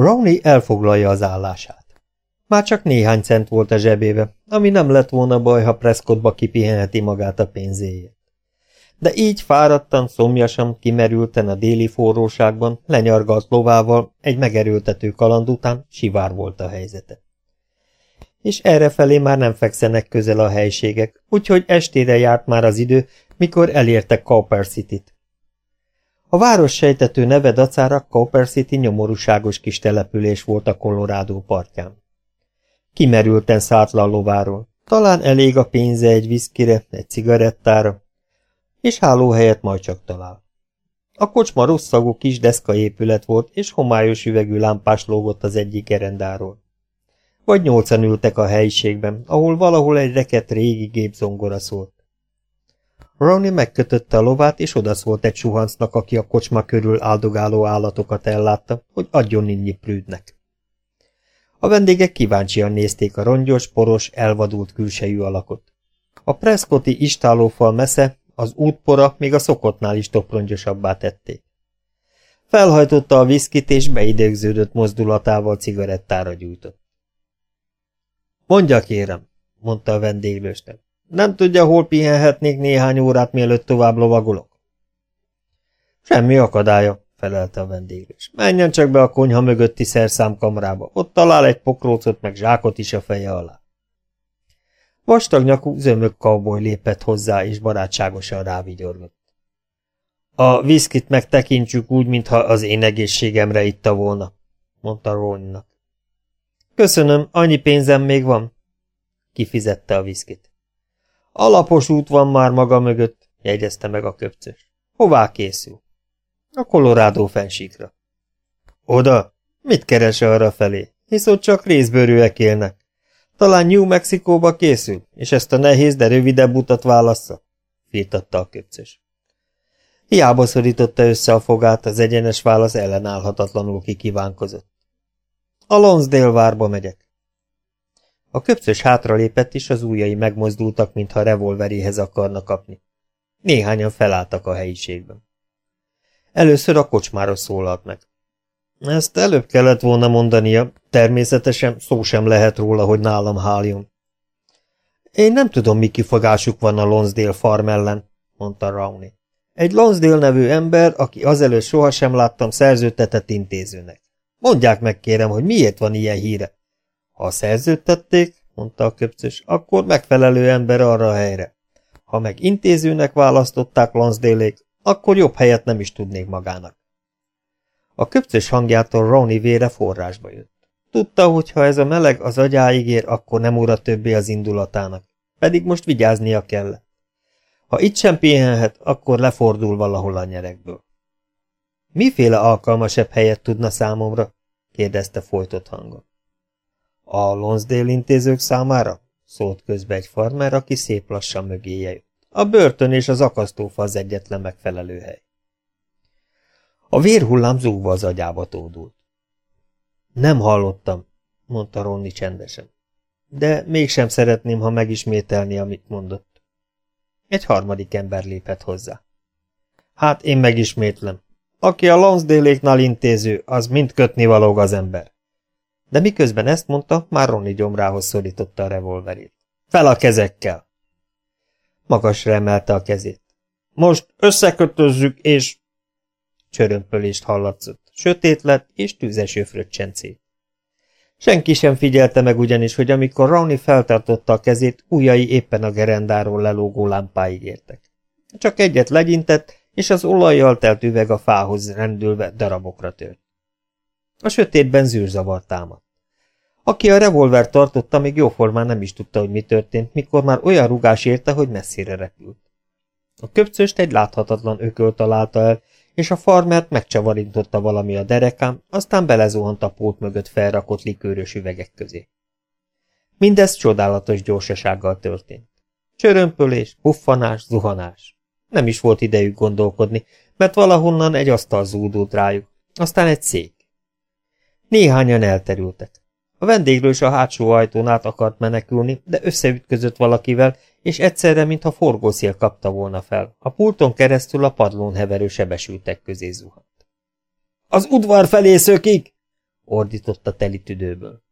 Rowney elfoglalja az állását. Már csak néhány cent volt a zsebébe, ami nem lett volna baj, ha Prescottba kipihenheti magát a pénzéért. De így fáradtan, szomjasan, kimerülten a déli forróságban, lenyargalt lovával, egy megerőltető kaland után sivár volt a helyzete. És errefelé már nem fekszenek közel a helységek, úgyhogy estére járt már az idő, mikor elértek Copper City-t. A város sejtető neve dacára Copper City nyomorúságos kis település volt a Colorado partján. Kimerülten szállt le a lováról. Talán elég a pénze egy viszkire, egy cigarettára, és hálóhelyet majd csak talál. A kocsma rossz szagú kis deszka épület volt, és homályos üvegű lámpás lógott az egyik erendáról. Vagy nyolcan ültek a helyiségben, ahol valahol egy reket régi gépzongora szólt. Ronnie megkötötte a lovát, és odaszólt egy suhancnak, aki a kocsma körül áldogáló állatokat ellátta, hogy adjon innyi prűdnek. A vendégek kíváncsian nézték a rongyos, poros, elvadult külsejű alakot. A Prescotti istálófal mesze, az útpora még a szokottnál is toprongyosabbá tették. Felhajtotta a viszkit, és beidegződött mozdulatával cigarettára gyújtott. Mondja kérem, mondta a vendéglősnek. Nem tudja, hol pihenhetnék néhány órát, mielőtt tovább lovagolok? Semmi akadálya, felelte a vendéglős. Menjen csak be a konyha mögötti szerszámkamrába, ott talál egy pokrócot meg zsákot is a feje alá. Vastag nyakú zömök cowboy lépett hozzá, és barátságosan rávigyorgott. A viszkit megtekintsük úgy, mintha az én egészségemre itta volna, mondta Ronnak. Köszönöm, annyi pénzem még van. Kifizette a viszkit. Alapos út van már maga mögött, jegyezte meg a köpcös. Hová készül? A Colorado fensíkra. Oda? Mit keres arra felé? Hisz ott csak részbőrűek élnek. Talán New Mexikóba készül, és ezt a nehéz, de rövidebb utat válassza? Firtatta a köpcös. Hiába szorította össze a fogát, az egyenes válasz ellenállhatatlanul kikívánkozott. A Lonsdale várba megyek. A köpcös hátralépett, és az ujjai megmozdultak, mintha revolveréhez akarna kapni. Néhányan felálltak a helyiségben. Először a kocsmáros szólalt meg. Ezt előbb kellett volna mondania, természetesen szó sem lehet róla, hogy nálam háljon. Én nem tudom, mi kifogásuk van a Lonsdale farm ellen, mondta Rowney. Egy Lonsdale nevű ember, aki azelőtt sohasem láttam, szerződtetett intézőnek. Mondják meg, kérem, hogy miért van ilyen híre. Ha szerződtették, mondta a köpcös, akkor megfelelő ember arra a helyre. Ha meg intézőnek választották lonsdale akkor jobb helyet nem is tudnék magának. A köpcös hangjától Ronnie vére forrásba jött. Tudta, hogy ha ez a meleg az agyáig ér, akkor nem ura többé az indulatának, pedig most vigyáznia kell. Ha itt sem pihenhet, akkor lefordul valahol a nyerekből. Miféle alkalmasabb helyet tudna számomra? kérdezte folytott hangon. A Lonsdale intézők számára? szólt közbe egy farmer, aki szép lassan mögéje jött. A börtön és az akasztófa az egyetlen megfelelő hely. A vérhullám zúgva az agyába tódult. Nem hallottam, mondta Ronni csendesen. De mégsem szeretném, ha megismételni, amit mondott. Egy harmadik ember lépett hozzá. Hát én megismétlem. Aki a Lonsdale-éknál intéző, az mind kötni valóg az ember. De miközben ezt mondta, már Ronny gyomrához szorította a revolverét. Fel a kezekkel! Magasra emelte a kezét. Most összekötözzük, és... Csörömpölést hallatszott. Sötét lett, és tűzeső fröccsencét. Senki sem figyelte meg ugyanis, hogy amikor Ronny feltartotta a kezét, ujjai éppen a gerendáról lelógó lámpáig értek. Csak egyet legyintett, és az olajjal telt üveg a fához rendülve darabokra tört. A sötétben zűrzavar támadt. Aki a revolver tartotta, még jóformán nem is tudta, hogy mi történt, mikor már olyan rugás érte, hogy messzire repült. A köpcöst egy láthatatlan ököl találta el, és a farmert megcsavarintotta valami a derekám, aztán belezuhant a pót mögött felrakott likőrös üvegek közé. Mindez csodálatos gyorsasággal történt. Csörömpölés, puffanás, zuhanás. Nem is volt idejük gondolkodni, mert valahonnan egy asztal zúdult rájuk, aztán egy szék. Néhányan elterültek. A vendéglős a hátsó ajtón át akart menekülni, de összeütközött valakivel, és egyszerre, mintha forgószél kapta volna fel. A pulton keresztül a padlón heverő sebesültek közé zuhant. Az udvar felé szökik! ordította teli tüdőből.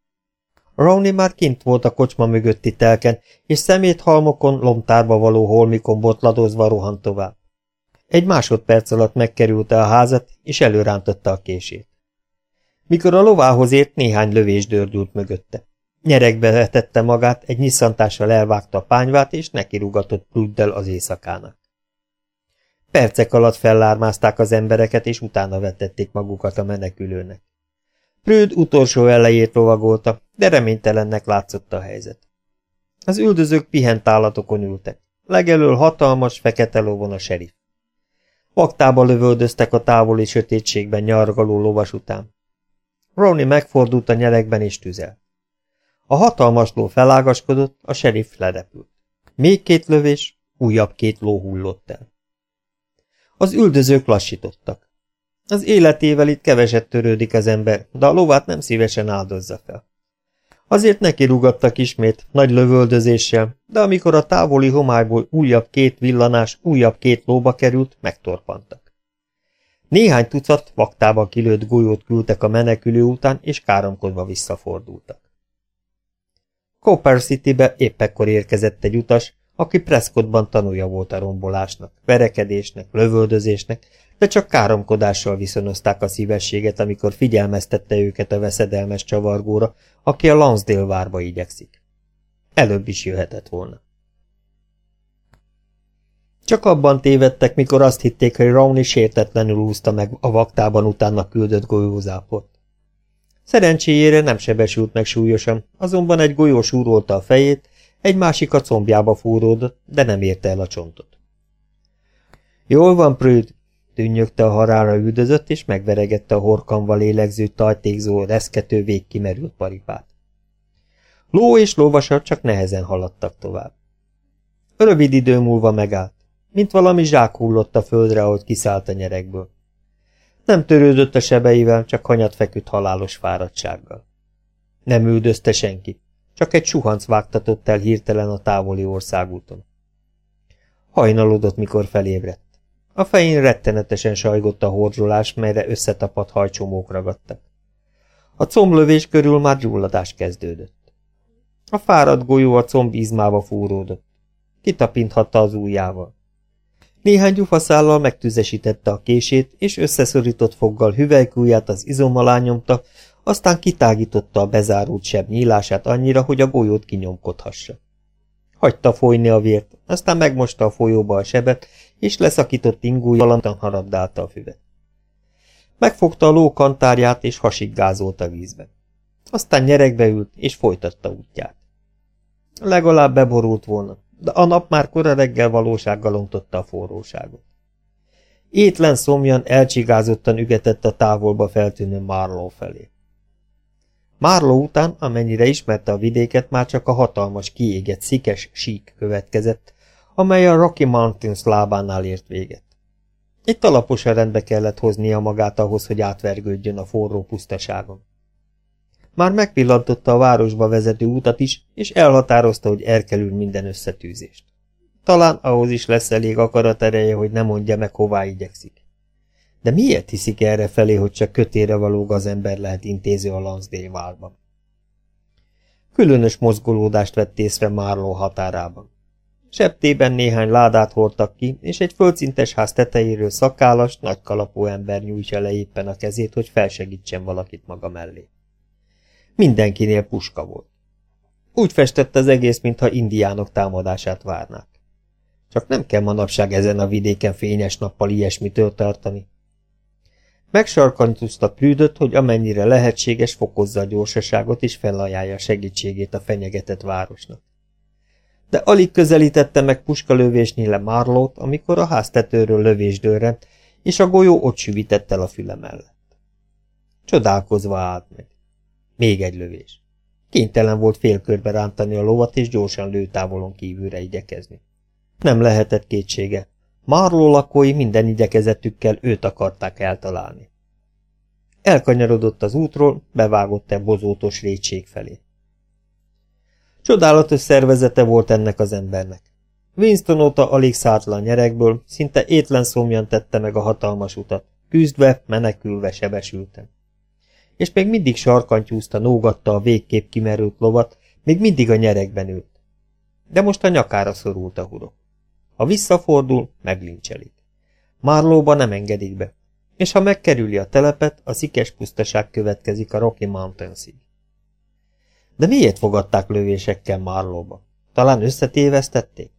Rowney már kint volt a kocsma mögötti telken, és szemét halmokon, lomtárba való holmikon botladozva rohant tovább. Egy másodperc alatt megkerülte a házat, és előrántotta a kését. Mikor a lovához ért, néhány lövés dördült mögötte. Nyerekbe vetette magát, egy nyisszantással elvágta a pányvát, és nekirugatott Pluddel az éjszakának. Percek alatt fellármázták az embereket, és utána vetették magukat a menekülőnek. Prőd utolsó elejét lovagolta, de reménytelennek látszott a helyzet. Az üldözők pihent állatokon ültek. Legelől hatalmas, fekete lovon a serif. Vaktába lövöldöztek a távoli sötétségben nyargaló lovas után. Ronnie megfordult a nyerekben és tüzelt. A hatalmas ló felágaskodott, a serif lerepült. Még két lövés, újabb két ló hullott el. Az üldözők lassítottak. Az életével itt keveset törődik az ember, de a lovát nem szívesen áldozza fel. Azért neki rugattak ismét, nagy lövöldözéssel, de amikor a távoli homályból újabb két villanás, újabb két lóba került, megtorpantak. Néhány tucat vaktába kilőtt golyót küldtek a menekülő után, és káromkodva visszafordultak. Copper City-be épp ekkor érkezett egy utas, aki Prescottban tanulja volt a rombolásnak, verekedésnek, lövöldözésnek, de csak káromkodással viszonozták a szívességet, amikor figyelmeztette őket a veszedelmes csavargóra, aki a Lansdale várba igyekszik. Előbb is jöhetett volna. Csak abban tévedtek, mikor azt hitték, hogy Rowney sértetlenül úszta meg a vaktában utána küldött golyózápot. Szerencséjére nem sebesült meg súlyosan, azonban egy golyó súrolta a fejét, egy másik a combjába fúródott, de nem érte el a csontot. Jól van, Prűd, tűnnyögte a harára üldözött, és megveregette a horkanva lélegző, tajtékzó, reszkető, végkimerült paripát. Ló és lóvasat csak nehezen haladtak tovább. Rövid idő múlva megállt, mint valami zsák hullott a földre, ahogy kiszállt a nyerekből. Nem törődött a sebeivel, csak hanyat feküdt halálos fáradtsággal. Nem üldözte senki, csak egy suhanc vágtatott el hirtelen a távoli országúton. Hajnalodott, mikor felébredt. A fején rettenetesen sajgott a horzsolás, melyre összetapadt hajcsomók ragadtak. A comblövés körül már gyulladás kezdődött. A fáradt golyó a comb izmába fúródott. Kitapinthatta az ujjával. Néhány gyufaszállal megtüzesítette a kését, és összeszorított foggal hüvelykúját az izom alá nyomta, aztán kitágította a bezárult seb nyílását annyira, hogy a golyót kinyomkodhassa. Hagyta folyni a vért, aztán megmosta a folyóba a sebet, és leszakított ingúj valantan harabdálta a füvet. Megfogta a ló kantárját, és hasig gázolt a vízbe. Aztán nyerekbe ült, és folytatta útját. Legalább beborult volna, de a nap már kora reggel valósággal ontotta a forróságot. Étlen szomjan elcsigázottan ügetett a távolba feltűnő Marlow felé. Marlow után, amennyire ismerte a vidéket, már csak a hatalmas, kiégett, szikes sík következett, amely a Rocky Mountains lábánál ért véget. Itt alaposan rendbe kellett hoznia magát ahhoz, hogy átvergődjön a forró pusztaságon. Már megpillantotta a városba vezető utat is, és elhatározta, hogy elkerül minden összetűzést. Talán ahhoz is lesz elég akarat ereje, hogy ne mondja meg, hová igyekszik. De miért hiszik erre felé, hogy csak kötére való ember lehet intéző a Lansdale? Különös mozgolódást vett észre Márló határában. Septében néhány ládát hordtak ki, és egy földszintes ház tetejéről szakálas, nagy kalapó ember nyújtja le éppen a kezét, hogy felsegítsen valakit maga mellé. Mindenkinél puska volt. Úgy festett az egész, mintha indiánok támadását várnák. Csak nem kell manapság ezen a vidéken fényes nappal ilyesmitől tartani. Megsarkantuzta Prűdöt, hogy amennyire lehetséges fokozza a gyorsaságot és felajánlja segítségét a fenyegetett városnak. De alig közelítette meg puskalövésnyire Marlót, amikor a háztetőről lövés dőrent, és a golyó ott süvített el a füle mellett. Csodálkozva állt meg. Még egy lövés. Kénytelen volt félkörbe rántani a lovat, és gyorsan lőtávolon kívülre igyekezni. Nem lehetett kétsége. Marló lakói minden igyekezetükkel őt akarták eltalálni. Elkanyarodott az útról, bevágott egy bozótos rétség felé. Csodálatos szervezete volt ennek az embernek. Winston óta alig szállt le a nyerekből, szinte étlen szomjan tette meg a hatalmas utat, küzdve, menekülve, sebesülten. És még mindig sarkantyúzta, nógatta a végképp kimerült lovat, még mindig a nyerekben ült. De most a nyakára szorult a hurok. Ha visszafordul, meglincselik. Márlóba nem engedik be, és ha megkerüli a telepet, a szikes pusztaság következik a Rocky Mountains-ig. De miért fogadták lövésekkel Márlóba? Talán összetévesztették?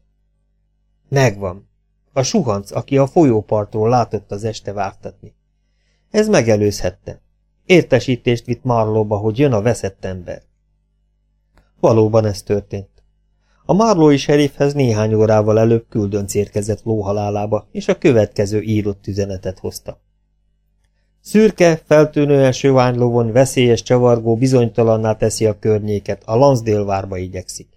Megvan. A suhanc, aki a folyópartról látott az este vágtatni. Ez megelőzhette. Értesítést vitt Marlóba, hogy jön a veszett ember. Valóban ez történt. A marlói serifhez néhány órával előbb küldönc érkezett lóhalálába, és a következő írott üzenetet hozta. Szürke, feltűnően sövány lovon veszélyes csavargó bizonytalanná teszi a környéket, a Lansdale várba igyekszik.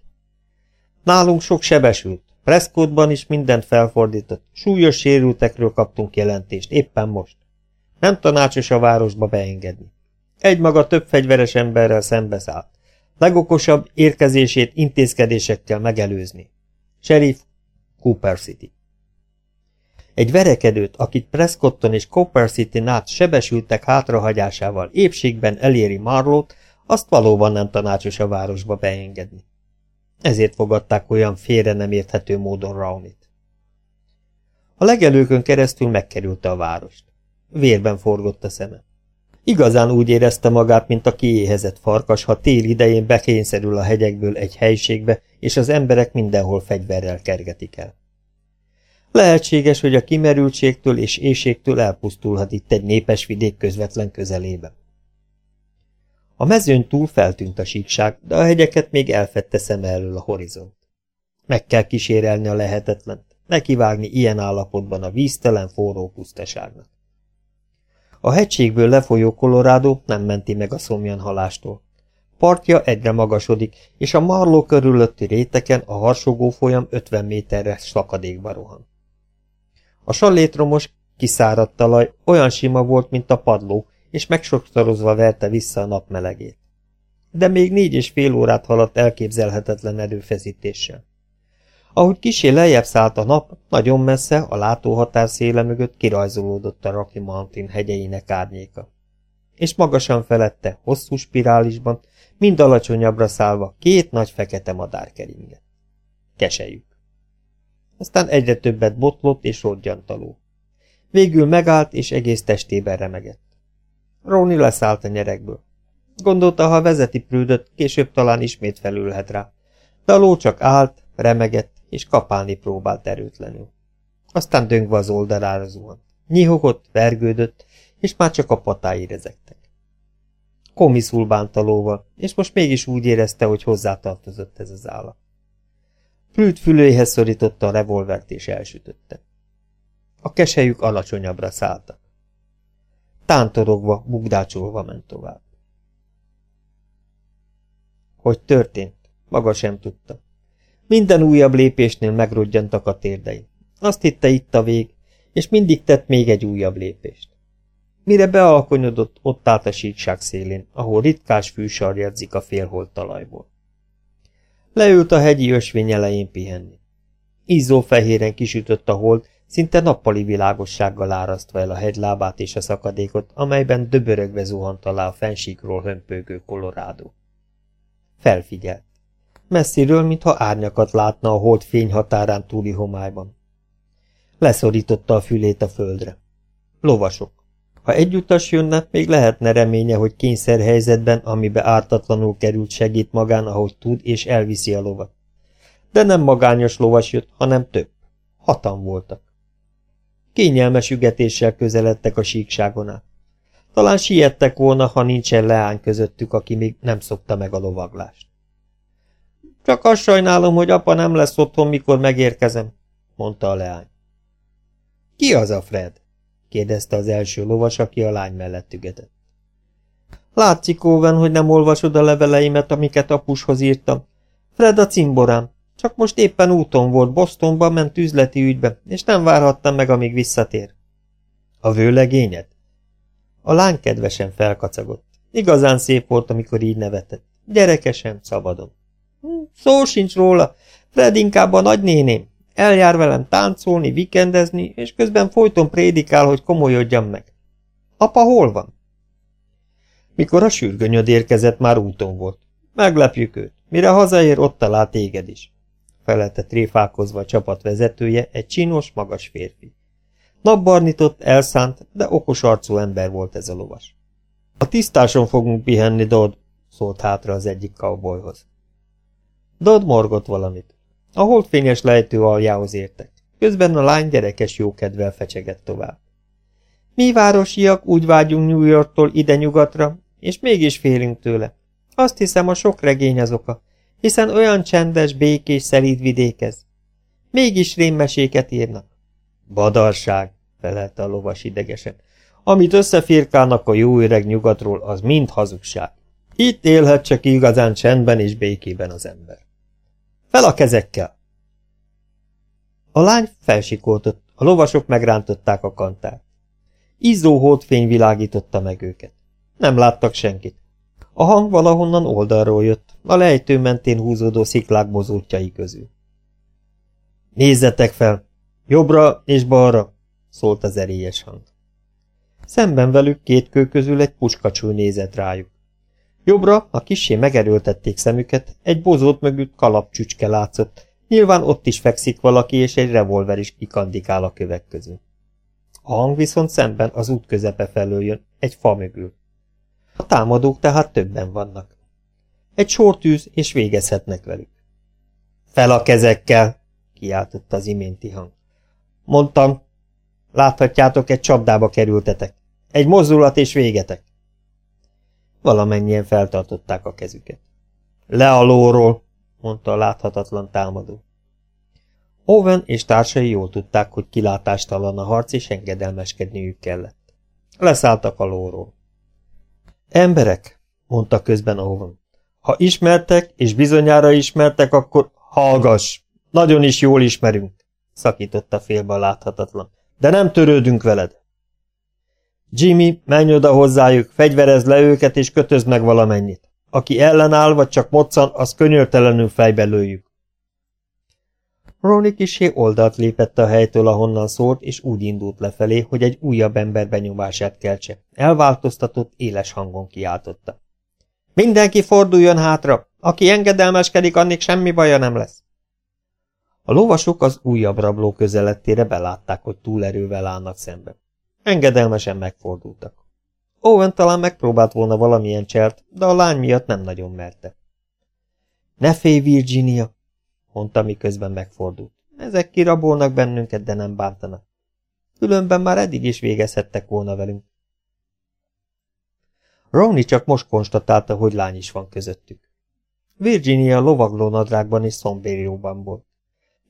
Nálunk sok sebesült, Prescottban is mindent felfordított, súlyos sérültekről kaptunk jelentést, éppen most. Nem tanácsos a városba beengedni. Egymaga több fegyveres emberrel szembeszállt. Legokosabb érkezését intézkedésekkel megelőzni. Sheriff Cooper City. Egy verekedőt, akit Prescotton és Cooper City át sebesültek hátrahagyásával épségben eléri Marlót, azt valóban nem tanácsos a városba beengedni. Ezért fogadták olyan félre nem érthető módon Raunit. A legelőkön keresztül megkerülte a várost. Vérben forgott a szeme. Igazán úgy érezte magát, mint a kiéhezett farkas, ha tél idején bekényszerül a hegyekből egy helységbe, és az emberek mindenhol fegyverrel kergetik el. Lehetséges, hogy a kimerültségtől és éjségtől elpusztulhat itt egy népes vidék közvetlen közelében. A mezőn túl feltűnt a síkság, de a hegyeket még elfette szem elől a horizont. Meg kell kísérelni a lehetetlent, nekivágni ilyen állapotban a víztelen forró pusztaságnak. A hegységből lefolyó Colorado nem menti meg a szomjan halástól. Partja egyre magasodik, és a marló körülötti réteken a harsogó folyam 50 méterre szakadékba rohan. A salétromos, kiszáradt talaj olyan sima volt, mint a padló, és megsokszorozva verte vissza a nap melegét. De még négy és fél órát haladt elképzelhetetlen erőfeszítéssel. Ahogy kisé lejjebb szállt a nap, nagyon messze, a látóhatár széle mögött kirajzolódott a Rocky Mountain hegyeinek árnyéka. És magasan felette, hosszú spirálisban, mind alacsonyabbra szállva, két nagy fekete madár keringett. Kesejük. Aztán egyre többet botlott és rodgyantaló. Végül megállt, és egész testében remegett. Róni leszállt a nyerekből. Gondolta, ha vezeti prűdöt, később talán ismét felülhet rá. De a ló csak állt, remegett, és kapálni próbált erőtlenül. Aztán döngve az oldalára zuhant. Nyihogott, vergődött, és már csak a patái rezegtek. Komiszul bánt a lóval, és most mégis úgy érezte, hogy hozzátartozott ez az állat. Prűt fülőjéhez szorította a revolvert és elsütötte. A kesejük alacsonyabbra szálltak. Tántorogva, bugdácsolva ment tovább. Hogy történt, maga sem tudta. Minden újabb lépésnél megrodjantak a térdei. Azt hitte itt a vég, és mindig tett még egy újabb lépést. Mire bealkonyodott, ott állt a síkság szélén, ahol ritkás fű sarjadzik a félholt talajból. Leült a hegyi ösvény elején pihenni. Izzó fehéren kisütött a hold, szinte nappali világossággal árasztva el a hegylábát és a szakadékot, amelyben döbörögve zuhant alá a fensíkról hömpögő kolorádó. Felfigyelt. Messziről, mintha árnyakat látna a hold fény határán túli homályban. Leszorította a fülét a földre. Lovasok. Ha együttas jönne, még lehetne reménye, hogy kényszerhelyzetben, amibe ártatlanul került segít magán, ahogy tud, és elviszi a lovat. De nem magányos lovas jött, hanem több. Hatan voltak. Kényelmes ügetéssel közeledtek a síkságon át. Talán siettek volna, ha nincsen leány közöttük, aki még nem szokta meg a lovaglást. Csak azt sajnálom, hogy apa nem lesz otthon, mikor megérkezem, mondta a leány. Ki az a Fred? kérdezte az első lovas, aki a lány mellett ügetett. Látszik, Óven, hogy nem olvasod a leveleimet, amiket apushoz írtam. Fred a cimborám. Csak most éppen úton volt, Bostonba ment üzleti ügybe, és nem várhattam meg, amíg visszatér. A vőlegényed? A lány kedvesen felkacagott. Igazán szép volt, amikor így nevetett. Gyerekesen, szabadon. Szó sincs róla. Fred inkább a nagynéném. Eljár velem táncolni, vikendezni, és közben folyton prédikál, hogy komolyodjam meg. Apa hol van? Mikor a sürgönyöd érkezett, már úton volt. Meglepjük őt. Mire hazaér, ott talál téged is. Felelte tréfálkozva a csapat vezetője, egy csinos, magas férfi. Napbarnitott, elszánt, de okos arcú ember volt ez a lovas. A tisztáson fogunk pihenni, Dodd, szólt hátra az egyik cowboyhoz. Dodd morgott valamit. A holdfényes lejtő aljához értek. Közben a lány gyerekes jókedvel fecsegett tovább. Mi városiak úgy vágyunk New Yorktól ide nyugatra, és mégis félünk tőle. Azt hiszem, a sok regény az oka, hiszen olyan csendes, békés, szelíd vidék ez. Mégis rémmeséket írnak. Badarság, felelte a lovas idegesen. Amit összefirkálnak a jó öreg nyugatról, az mind hazugság. Itt élhet csak igazán csendben és békében az ember. Fel a kezekkel! A lány felsikoltott, a lovasok megrántották a kantárt. Izzó holdfény világította meg őket. Nem láttak senkit. A hang valahonnan oldalról jött, a lejtő mentén húzódó sziklák bozótjai közül. Nézzetek fel! Jobbra és balra! szólt az erélyes hang. Szemben velük két kő közül egy puskacsú nézett rájuk. Jobbra, a kissé megerőltették szemüket, egy bozót mögött kalapcsücske látszott, nyilván ott is fekszik valaki, és egy revolver is kikandikál a kövek közül. A hang viszont szemben az út közepe felől jön, egy fa mögül. A támadók tehát többen vannak. Egy sortűz, és végezhetnek velük. Fel a kezekkel! kiáltott az iménti hang. Mondtam, láthatjátok, egy csapdába kerültetek. Egy mozdulat és végetek. Valamennyien feltartották a kezüket. Le a lóról, mondta a láthatatlan támadó. Owen és társai jól tudták, hogy kilátástalan a harc, és engedelmeskedniük kellett. Leszálltak a lóról. Emberek, mondta közben Owen, ha ismertek, és bizonyára ismertek, akkor hallgass, nagyon is jól ismerünk, szakította félbe a láthatatlan, de nem törődünk veled. Jimmy, menj oda hozzájuk, fegyverezd le őket, és kötözd meg valamennyit. Aki ellenáll, vagy csak moccan, az könyörtelenül fejbe lőjük. Ronnie kisé oldalt lépett a helytől, ahonnan szólt, és úgy indult lefelé, hogy egy újabb ember benyomását keltse. Elváltoztatott, éles hangon kiáltotta. Mindenki forduljon hátra! Aki engedelmeskedik, annik semmi baja nem lesz. A lovasok az újabb rabló közelettére belátták, hogy túlerővel állnak szembe. Engedelmesen megfordultak. Owen talán megpróbált volna valamilyen cselt, de a lány miatt nem nagyon merte. Ne félj, Virginia, mondta, miközben megfordult. Ezek kirabolnak bennünket, de nem bántanak. Különben már eddig is végezhettek volna velünk. Ronnie csak most konstatálta, hogy lány is van közöttük. Virginia lovagló nadrágban és szombérióban volt.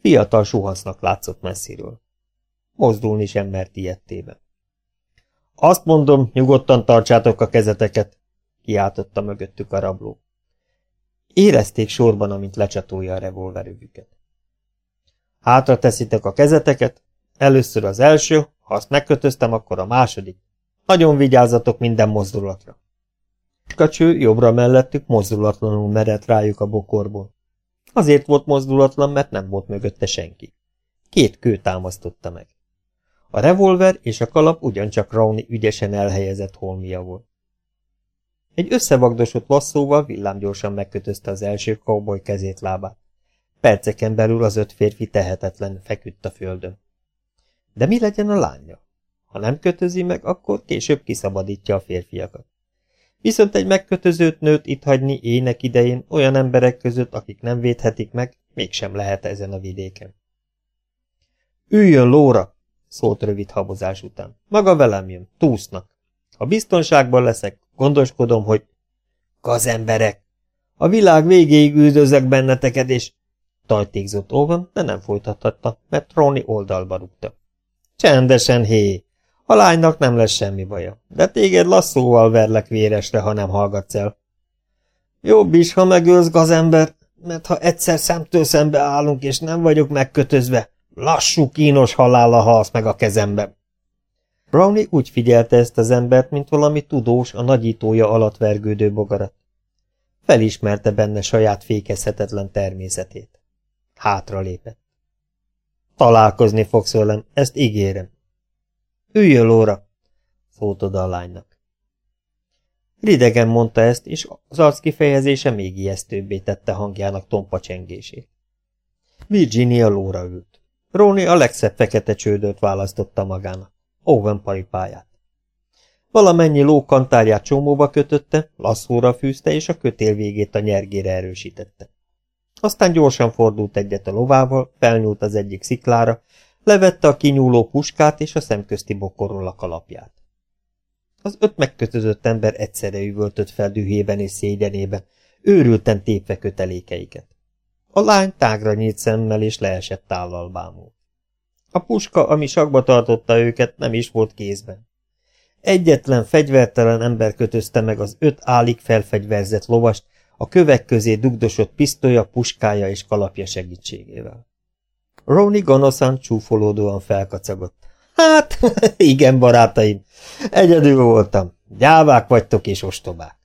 Fiatal suhasznak látszott messziről. Mozdulni sem mert ilyettében. Azt mondom, nyugodtan tartsátok a kezeteket, kiáltotta mögöttük a rabló. Érezték sorban, amint lecsatolja a revolverövüket. Hátra teszitek a kezeteket, először az első, ha azt megkötöztem, akkor a második. Nagyon vigyázzatok minden mozdulatra. Kacső jobbra mellettük mozdulatlanul merett rájuk a bokorból. Azért volt mozdulatlan, mert nem volt mögötte senki. Két kő támasztotta meg. A revolver és a kalap ugyancsak Rauni ügyesen elhelyezett holmia volt. Egy összevagdosott lasszóval villámgyorsan megkötözte az első cowboy kezét lábát. Perceken belül az öt férfi tehetetlen feküdt a földön. De mi legyen a lánya? Ha nem kötözi meg, akkor később kiszabadítja a férfiakat. Viszont egy megkötözőt nőt itt hagyni ének idején olyan emberek között, akik nem védhetik meg, mégsem lehet ezen a vidéken. Üljön lóra, szólt rövid habozás után. Maga velem jön, túsznak. Ha biztonságban leszek, gondoskodom, hogy... Gazemberek! A világ végéig üldözek benneteket, és... Tajtékzott Owen, de nem folytathatta, mert Ronnie oldalba rúgta. Csendesen, hé! A lánynak nem lesz semmi baja, de téged lasszóval verlek véresre, ha nem hallgatsz el. Jobb is, ha megölsz gazember, mert ha egyszer szemtől szembe állunk, és nem vagyok megkötözve, lassú, kínos halála halsz meg a kezembe. Brownie úgy figyelte ezt az embert, mint valami tudós, a nagyítója alatt vergődő bogarat. Felismerte benne saját fékezhetetlen természetét. Hátra lépett. Találkozni fogsz velem, ezt ígérem. Üljön lóra, szólt oda a lánynak. Ridegen mondta ezt, és az arc kifejezése még ijesztőbbé tette hangjának tompa csengését. Virginia lóra ült. Róni a legszebb fekete csődöt választotta magának, Owen paripáját. Valamennyi lókantárját csomóba kötötte, lasszóra fűzte, és a kötél végét a nyergére erősítette. Aztán gyorsan fordult egyet a lovával, felnyúlt az egyik sziklára, levette a kinyúló puskát és a szemközti bokorról a kalapját. Az öt megkötözött ember egyszerre üvöltött fel dühében és szégyenében, őrülten tépve kötelékeiket. A lány tágra nyílt szemmel és leesett állal bámult. A puska, ami sakba tartotta őket, nem is volt kézben. Egyetlen fegyvertelen ember kötözte meg az öt álig felfegyverzett lovast, a kövek közé dugdosott pisztolya, puskája és kalapja segítségével. Roni gonoszan csúfolódóan felkacagott. Hát, igen, barátaim, egyedül voltam. Gyávák vagytok és ostobák.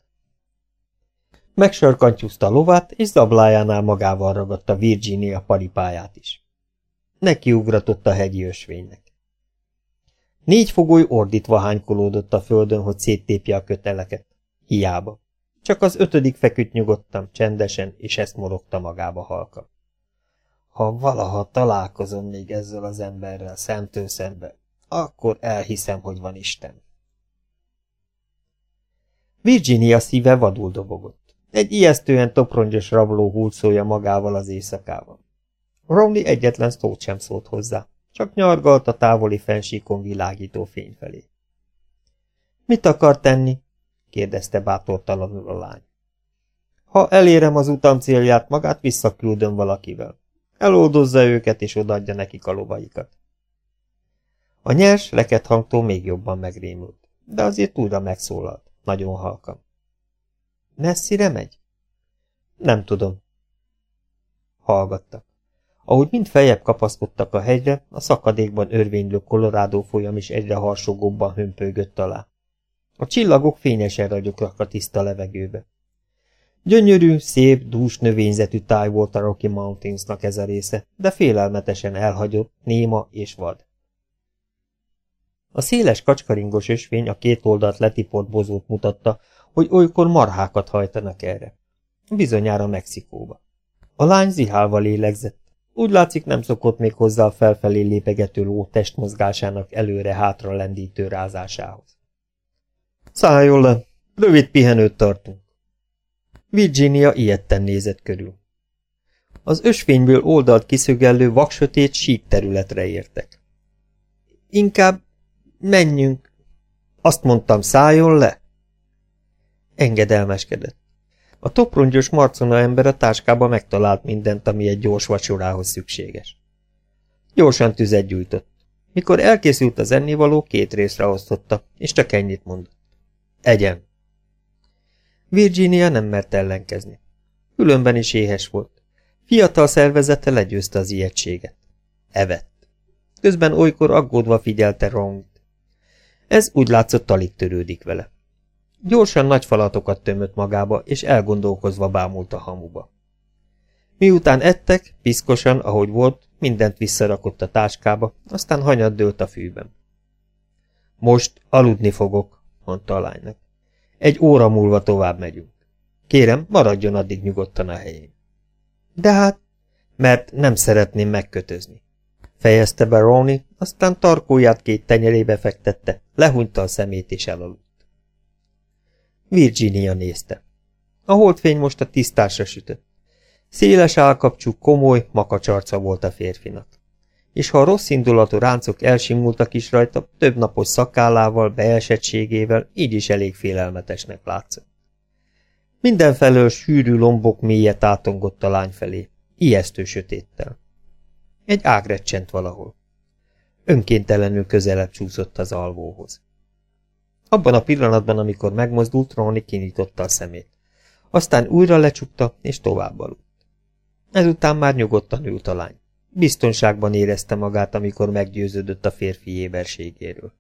Megsarkantyúzta a lovát, és zablájánál magával ragadta Virginia paripáját is. Neki ugratott a hegyi ösvénynek. Négy fogoly ordítva hánykolódott a földön, hogy széttépje a köteleket. Hiába. Csak az ötödik feküdt nyugodtan, csendesen, és ezt morogta magába halka. Ha valaha találkozom még ezzel az emberrel szemtől szembe, akkor elhiszem, hogy van Isten. Virginia szíve vadul dobogott. Egy ijesztően toprongyos rabló húzója magával az éjszakában. Rowley egyetlen szót sem szólt hozzá, csak nyargalt a távoli fensíkon világító fény felé. Mit akar tenni? kérdezte bátortalanul a lány. Ha elérem az utam célját, magát visszaküldöm valakivel. Eloldozza őket, és odaadja nekik a lovaikat. A nyers, leket hangtól még jobban megrémült, de azért újra megszólalt, nagyon halkan. Messzire megy? Nem tudom. Hallgattak. Ahogy mind feljebb kapaszkodtak a hegyre, a szakadékban örvénylő Colorado folyam is egyre harsogóbban hömpölygött alá. A csillagok fényesen ragyogtak a tiszta levegőbe. Gyönyörű, szép, dús növényzetű táj volt a Rocky Mountainsnak ez a része, de félelmetesen elhagyott, néma és vad. A széles kacskaringos ösvény a két oldalt letiport bozót mutatta, hogy olykor marhákat hajtanak erre. Bizonyára Mexikóba. A lány zihálva lélegzett. Úgy látszik nem szokott még hozzá a felfelé lépegető ló testmozgásának előre-hátra lendítő rázásához. Szálljon le, rövid pihenőt tartunk. Virginia ilyetten nézett körül. Az ösvényből oldalt kiszögellő vaksötét sík területre értek. Inkább menjünk. Azt mondtam, szálljon le. Engedelmeskedett. A toprongyos marcona ember a táskába megtalált mindent, ami egy gyors vacsorához szükséges. Gyorsan tüzet gyújtott. Mikor elkészült az ennivaló, két részre osztotta, és csak ennyit mondott. Egyen. Virginia nem mert ellenkezni. Különben is éhes volt. Fiatal szervezete legyőzte az ijegységet. Evett. Közben olykor aggódva figyelte Rongit. Ez úgy látszott alig törődik vele. Gyorsan nagy falatokat tömött magába, és elgondolkozva bámult a hamuba. Miután ettek, piszkosan, ahogy volt, mindent visszarakott a táskába, aztán hanyat dőlt a fűben. Most aludni fogok, mondta a lánynak. Egy óra múlva tovább megyünk. Kérem, maradjon addig nyugodtan a helyén. De hát, mert nem szeretném megkötözni. Fejezte be Ronnie, aztán tarkóját két tenyerébe fektette, lehúnyta a szemét és elaludt. Virginia nézte. A holdfény most a tisztásra sütött. Széles állkapcsú, komoly, makacsarca volt a férfinak. És ha a rossz indulatú ráncok elsimultak is rajta, több napos szakállával, beesettségével, így is elég félelmetesnek látszott. Mindenfelől sűrű lombok mélye tátongott a lány felé, ijesztő sötéttel. Egy ág recsent valahol. Önkéntelenül közelebb csúszott az alvóhoz. Abban a pillanatban, amikor megmozdult, Ronnie kinyitotta a szemét. Aztán újra lecsukta, és tovább aludt. Ezután már nyugodtan ült a lány. Biztonságban érezte magát, amikor meggyőződött a férfi éberségéről.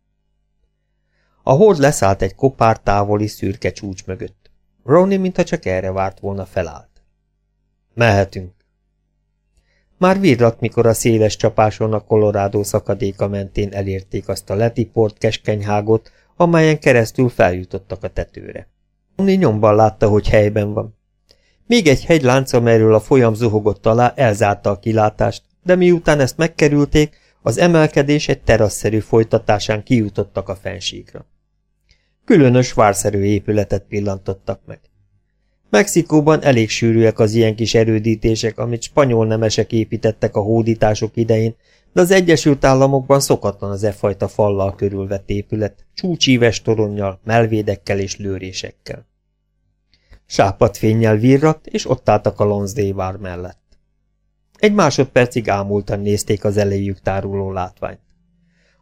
A hold leszállt egy kopár távoli szürke csúcs mögött. Ronnie, mintha csak erre várt volna, felállt. Mehetünk. Már virrat, mikor a széles csapáson a Colorado szakadéka mentén elérték azt a letiport keskenyhágot, amelyen keresztül feljutottak a tetőre. Onni nyomban látta, hogy helyben van. Még egy hegylánc, amelyről a folyam zuhogott alá, elzárta a kilátást, de miután ezt megkerülték, az emelkedés egy terasszerű folytatásán kijutottak a fensíkra. Különös várszerű épületet pillantottak meg. Mexikóban elég sűrűek az ilyen kis erődítések, amit spanyol nemesek építettek a hódítások idején, de az Egyesült Államokban szokatlan az e fajta fallal körülvett épület, csúcsíves toronnyal, melvédekkel és lőrésekkel. Sápadfénnyel virrat, és ott álltak a Lonsdale vár mellett. Egy másodpercig ámultan nézték az elejük táruló látványt.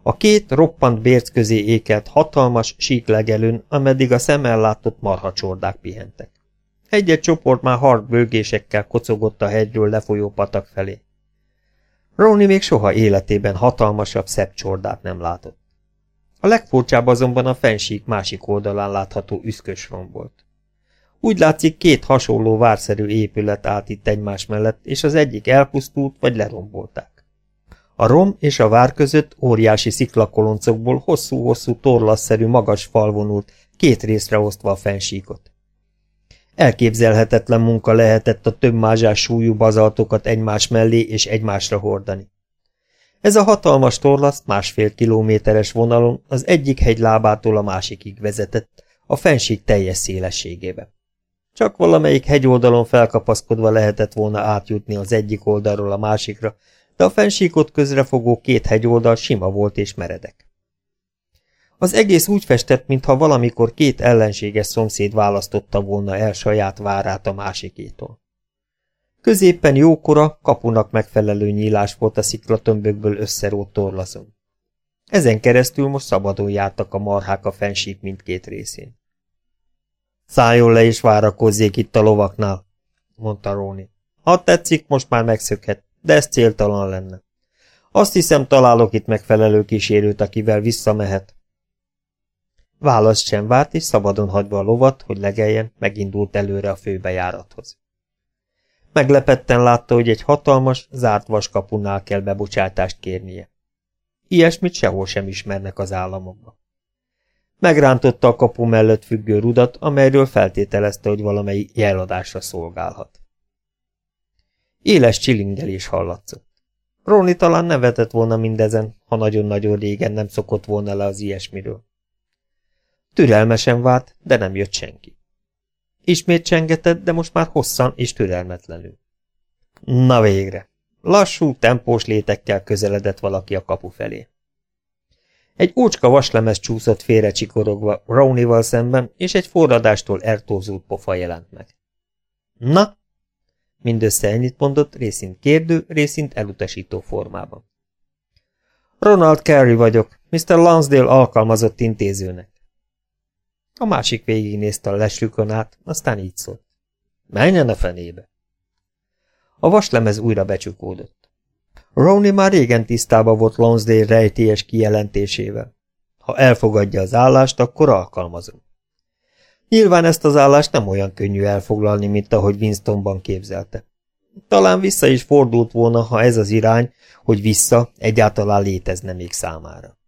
A két roppant bérc közé ékelt hatalmas síklegelőn, ameddig a szemmel látott marhacsordák pihentek. Egy-egy csoport már hard bőgésekkel kocogott a hegyről lefolyó patak felé. Róni még soha életében hatalmasabb szebb csordát nem látott. A legfurcsább azonban a fensík másik oldalán látható üszkös rom volt. Úgy látszik, két hasonló várszerű épület állt itt egymás mellett, és az egyik elpusztult, vagy lerombolták. A rom és a vár között óriási sziklakoloncokból hosszú-hosszú torlasszerű magas fal vonult, két részre osztva a fensíkot. Elképzelhetetlen munka lehetett a több mázsás súlyú bazaltokat egymás mellé és egymásra hordani. Ez a hatalmas torlaszt másfél kilométeres vonalon az egyik hegy lábától a másikig vezetett, a fenség teljes szélességébe. Csak valamelyik hegyoldalon felkapaszkodva lehetett volna átjutni az egyik oldalról a másikra, de a fensíkot közrefogó két hegyoldal sima volt és meredek. Az egész úgy festett, mintha valamikor két ellenséges szomszéd választotta volna el saját várát a másikétól. Középpen jókora, kapunak megfelelő nyílás volt a sziklatömbökből összerótt torlazon. Ezen keresztül most szabadon jártak a marhák a fensík mindkét részén. Szálljon le és várakozzék itt a lovaknál, mondta Róni. Ha tetszik, most már megszökhet, de ez céltalan lenne. Azt hiszem, találok itt megfelelő kísérőt, akivel visszamehet. Választ sem várt, és szabadon hagyva a lovat, hogy legeljen, megindult előre a főbejárathoz. Meglepetten látta, hogy egy hatalmas, zárt vaskapunál kell bebocsátást kérnie. Ilyesmit sehol sem ismernek az államokban. Megrántotta a kapu mellett függő rudat, amelyről feltételezte, hogy valamely jeladásra szolgálhat. Éles csilingelés hallatszott. Róni talán nevetett volna mindezen, ha nagyon-nagyon régen nem szokott volna le az ilyesmiről. Türelmesen várt, de nem jött senki. Ismét csengetett, de most már hosszan és türelmetlenül. Na végre! Lassú, tempós létekkel közeledett valaki a kapu felé. Egy ócska vaslemez csúszott félre csikorogva Rownival szemben, és egy forradástól ertózult pofa jelent meg. Na? Mindössze ennyit mondott, részint kérdő, részint elutasító formában. Ronald Carey vagyok, Mr. Lansdale alkalmazott intézőnek. A másik végignézte a lesükön át, aztán így szólt. Menjen a fenébe! A vaslemez újra becsukódott. Rowney már régen tisztában volt Lonsdale rejtélyes kijelentésével. Ha elfogadja az állást, akkor alkalmazom. Nyilván ezt az állást nem olyan könnyű elfoglalni, mint ahogy Winstonban képzelte. Talán vissza is fordult volna, ha ez az irány, hogy vissza egyáltalán létezne még számára.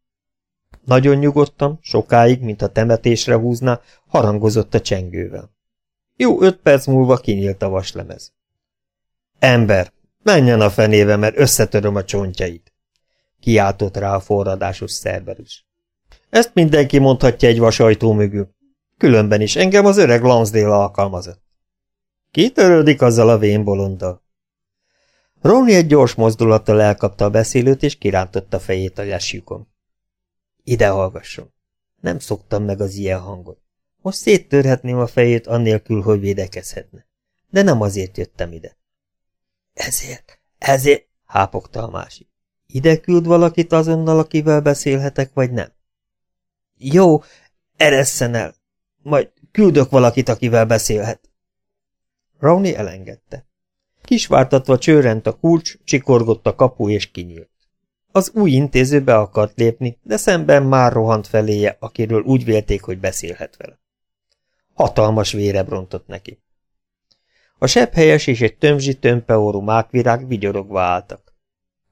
Nagyon nyugodtan, sokáig, mint a temetésre húzná, harangozott a csengővel. Jó öt perc múlva kinyílt a vaslemez. Ember, menjen a fenébe, mert összetöröm a csontjait! Kiáltott rá a forradásos szerberus. Ezt mindenki mondhatja egy vasajtó mögül. Különben is engem az öreg Lansdale alkalmazott. Kitörődik azzal a vénbolonddal. Ronnie egy gyors mozdulattal elkapta a beszélőt, és kirántotta fejét a lesjükon. Ide hallgasson. Nem szoktam meg az ilyen hangot. Most széttörhetném a fejét annélkül, hogy védekezhetne. De nem azért jöttem ide. Ezért, ezért, hápogta a másik. Ide küld valakit azonnal, akivel beszélhetek, vagy nem? Jó, eresszen el. Majd küldök valakit, akivel beszélhet. Rowney elengedte. Kisvártatva csőrent a kulcs, csikorgott a kapu és kinyílt. Az új intéző be akart lépni, de szemben már rohant feléje, akiről úgy vélték, hogy beszélhet vele. Hatalmas vére brontott neki. A sepphelyes és egy tömzsi tömpeorú mákvirág vigyorogva álltak.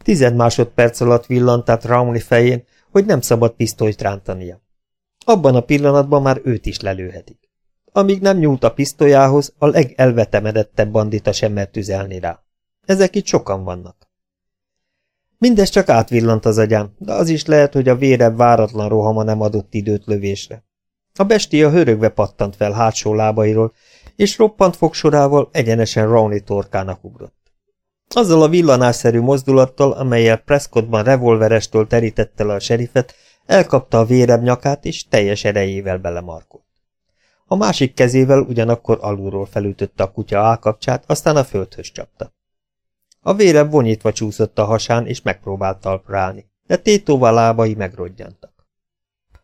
Tized másodperc alatt villant át Raumli fején, hogy nem szabad pisztolyt rántania. Abban a pillanatban már őt is lelőhetik. amíg nem nyúlt a pisztolyához, a legelvetemedettebb bandita sem mert tüzelni rá. Ezek itt sokan vannak. Mindez csak átvillant az agyám, de az is lehet, hogy a vérebb váratlan rohama nem adott időt lövésre. A bestia hörögve pattant fel hátsó lábairól, és roppant fogsorával egyenesen Rowney torkának ugrott. Azzal a villanásszerű mozdulattal, amelyel Prescottban revolverestől terítette le a serifet, elkapta a vérebb nyakát, és teljes erejével belemarkolt. A másik kezével ugyanakkor alulról felütötte a kutya állkapcsát, aztán a földhöz csapta. A vérebb vonyítva csúszott a hasán, és megpróbált talpra állni, de tétóval lábai megrodjantak.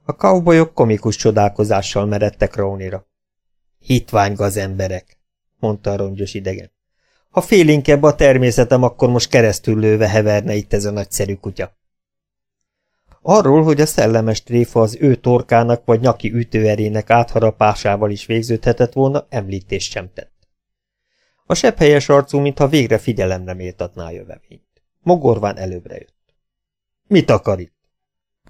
A kaubolyok komikus csodálkozással meredtek Rónira. Hitvány emberek, mondta a rongyos idegen. Ha félinkebb a természetem, akkor most keresztül lőve heverne itt ez a nagyszerű kutya. Arról, hogy a szellemes tréfa az ő torkának vagy nyaki ütőerének átharapásával is végződhetett volna, említést sem tett. A sepphelyes arcú, mintha végre figyelemre méltatná a jövevényt. Mogorván előbbre jött. Mit akar itt?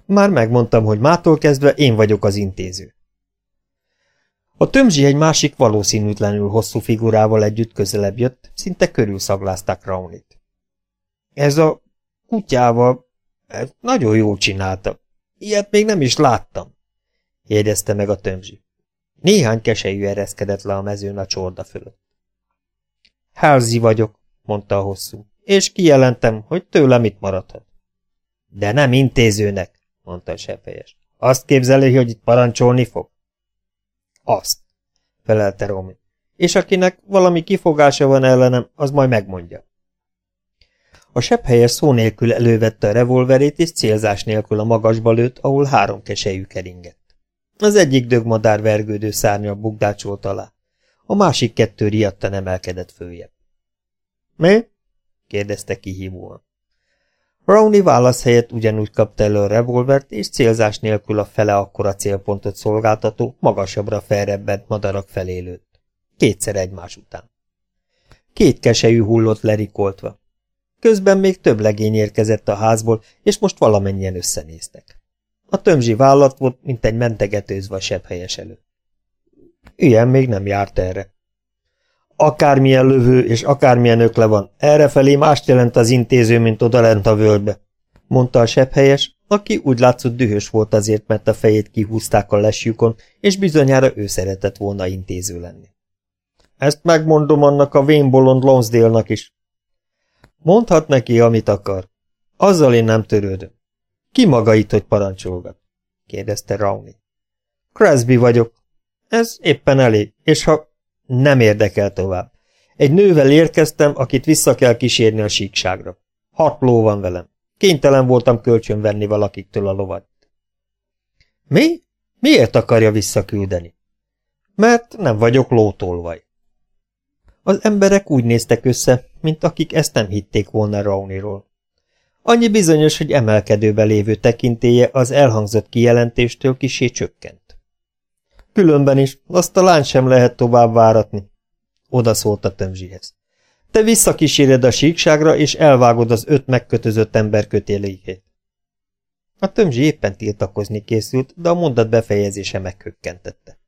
Már megmondtam, hogy mától kezdve én vagyok az intéző. A tömzsi egy másik valószínűtlenül hosszú figurával együtt közelebb jött, szinte körül szaglázták Raunit. Ez a kutyával ez nagyon jól csinálta. Ilyet még nem is láttam, jegyezte meg a tömzsi. Néhány keselyű ereszkedett le a mezőn a csorda fölött. Hálzi vagyok, mondta a hosszú, és kijelentem, hogy tőle mit maradhat. De nem intézőnek, mondta a sepelyes. Azt képzeli, hogy itt parancsolni fog? Azt, felelte Romi. És akinek valami kifogása van ellenem, az majd megmondja. A sepphelyes szó nélkül elővette a revolverét, és célzás nélkül a magasba lőtt, ahol három keselyű keringett. Az egyik dögmadár vergődő szárnya bugdácsolt alá. A másik kettő riadtan emelkedett följebb. – Mi? – kérdezte kihívóan. Rowney válasz helyett ugyanúgy kapta elő a revolvert, és célzás nélkül a fele akkora célpontot szolgáltató, magasabbra felrebbent madarak felé lőtt. Kétszer egymás után. Két keselyű hullott lerikoltva. Közben még több legény érkezett a házból, és most valamennyien összenéztek. A tömzsi vállat volt, mint egy mentegetőzve a helyes elő. Ilyen még nem járt erre. Akármilyen lövő és akármilyen ökle van, errefelé mást jelent az intéző, mint odalent a völgybe, mondta a sepphelyes, aki úgy látszott dühös volt azért, mert a fejét kihúzták a lesjukon, és bizonyára ő szeretett volna intéző lenni. Ezt megmondom annak a vénbolond Lonsdale-nak is. Mondhat neki, amit akar. Azzal én nem törődöm. Ki maga itt, hogy parancsolgat? kérdezte Rowney. Cresby vagyok. Ez éppen elég, és ha nem érdekel tovább. Egy nővel érkeztem, akit vissza kell kísérni a síkságra. Hat ló van velem. Kénytelen voltam kölcsönvenni valakiktől a lovat. Mi? Miért akarja visszaküldeni? Mert nem vagyok lótolvaj. Az emberek úgy néztek össze, mint akik ezt nem hitték volna Rowney-ról. Annyi bizonyos, hogy emelkedőbe lévő tekintéje az elhangzott kijelentéstől kisé csökkent. Különben is, azt a lány sem lehet tovább váratni. Oda szólt a tömzsihez. Te visszakíséred a síkságra, és elvágod az öt megkötözött ember kötélékét. A tömzsi éppen tiltakozni készült, de a mondat befejezése meghökkentette.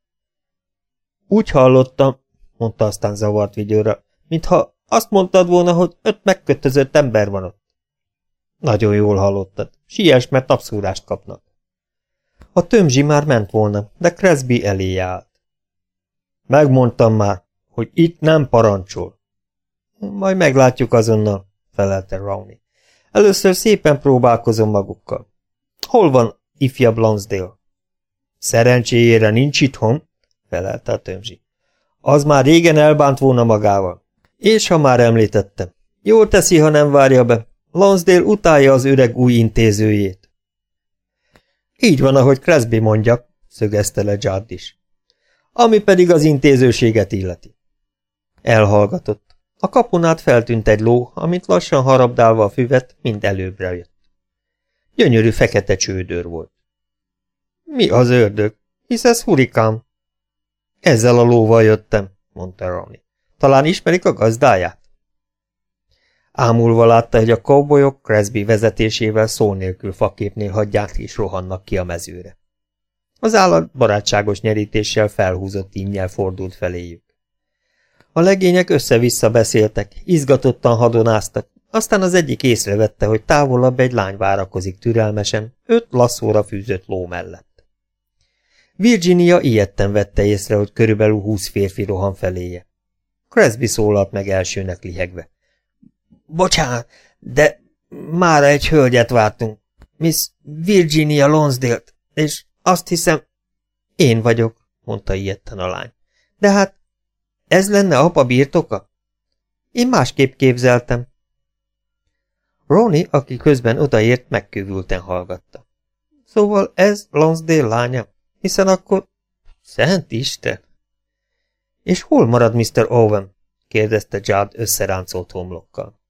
Úgy hallottam, mondta aztán zavart vigyóra, mintha azt mondtad volna, hogy öt megkötözött ember van ott. Nagyon jól hallottad. Siess, mert abszúrást kapnak. A tömzsi már ment volna, de Cresby elé állt. Megmondtam már, hogy itt nem parancsol. Majd meglátjuk azonnal, felelte Rowney. Először szépen próbálkozom magukkal. Hol van ifjabb Lonsdale? Szerencséjére nincs itthon, felelte a tömzsi. Az már régen elbánt volna magával. És ha már említettem, jól teszi, ha nem várja be. Lonsdale utálja az öreg új intézőjét. Így van, ahogy Cresby mondja, szögezte le Judd is. Ami pedig az intézőséget illeti. Elhallgatott. A kapunát feltűnt egy ló, amit lassan harabdálva a füvet, mind előbbre jött. Gyönyörű fekete csődör volt. Mi az ördög? Hisz ez hurikán. Ezzel a lóval jöttem, mondta Ronnie. Talán ismerik a gazdáját? Ámulva látta, hogy a cowboyok Cresby vezetésével szó nélkül faképnél hagyják és rohannak ki a mezőre. Az állat barátságos nyerítéssel felhúzott innyel fordult feléjük. A legények össze-vissza beszéltek, izgatottan hadonáztak, aztán az egyik észrevette, hogy távolabb egy lány várakozik türelmesen, öt lasszóra fűzött ló mellett. Virginia ilyetten vette észre, hogy körülbelül húsz férfi rohan feléje. Cresby szólalt meg elsőnek lihegve. Bocsánat, de már egy hölgyet vártunk. Miss Virginia Lonsdale-t, és azt hiszem... Én vagyok, mondta ilyetten a lány. De hát, ez lenne apa birtoka? Én másképp képzeltem. Ronnie, aki közben odaért, megkövülten hallgatta. Szóval ez Lonsdale lánya, hiszen akkor... Szent Isten! És hol marad Mr. Owen? kérdezte Judd összeráncolt homlokkal.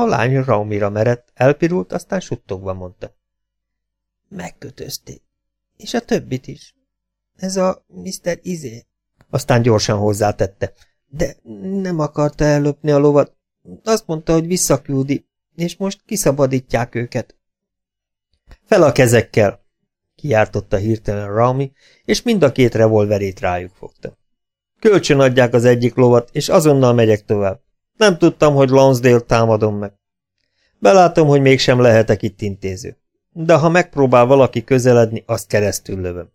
A lány Raumira merett, elpirult, aztán suttogva mondta. Megkötözték. És a többit is. Ez a Mr. Izé. Aztán gyorsan hozzátette. De nem akarta ellopni a lovat. Azt mondta, hogy visszaküldi, és most kiszabadítják őket. Fel a kezekkel! kiáltotta hirtelen Raumi, és mind a két revolverét rájuk fogta. Kölcsön adják az egyik lovat, és azonnal megyek tovább. Nem tudtam, hogy Lonsdale támadom meg. Belátom, hogy mégsem lehetek itt intéző. De ha megpróbál valaki közeledni, azt keresztül lövöm.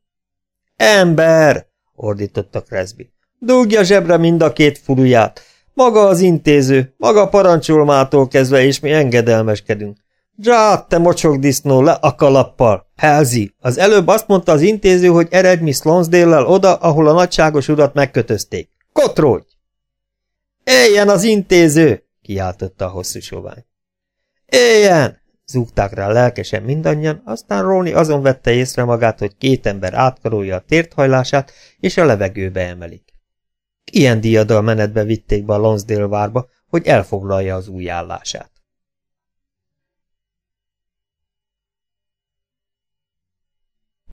Ember! ordította Cresby. Dugja zsebre mind a két furuját. Maga az intéző, maga parancsolmától kezdve, és mi engedelmeskedünk. Dzsát, te mocsokdisznó, le a kalappal! Helzi, az előbb azt mondta az intéző, hogy eredj Miss Lonsdale-lel oda, ahol a nagyságos urat megkötözték. Kotródj! Éljen az intéző! kiáltotta a hosszú sovány. Éljen! Zúgták rá lelkesen mindannyian, aztán Róni azon vette észre magát, hogy két ember átkarolja a térthajlását, és a levegőbe emelik. Ilyen diadal menetbe vitték be a Lonsdale várba, hogy elfoglalja az új állását.